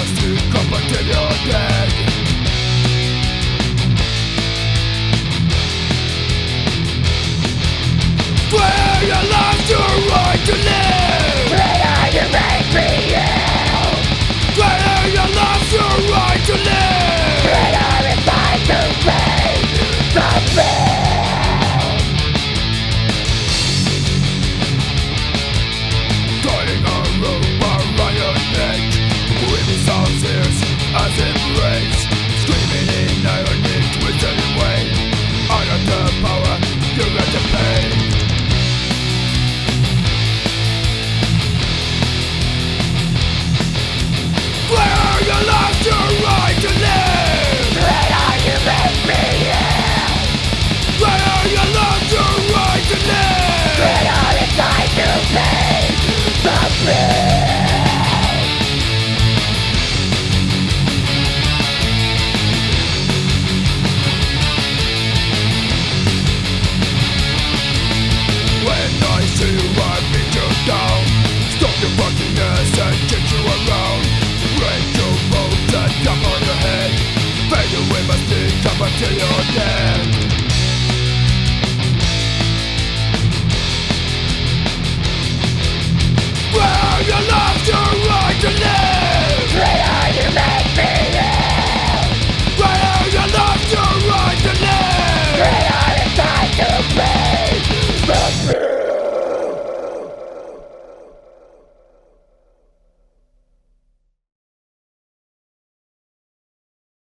Fade away my street, come until you're Swear your right to live. Freedom, you make me ill Swear your life your right to live. Freedom is mine to be The brokenness and get you around Break your bones and dump on your head. Fade away must be come until you're dead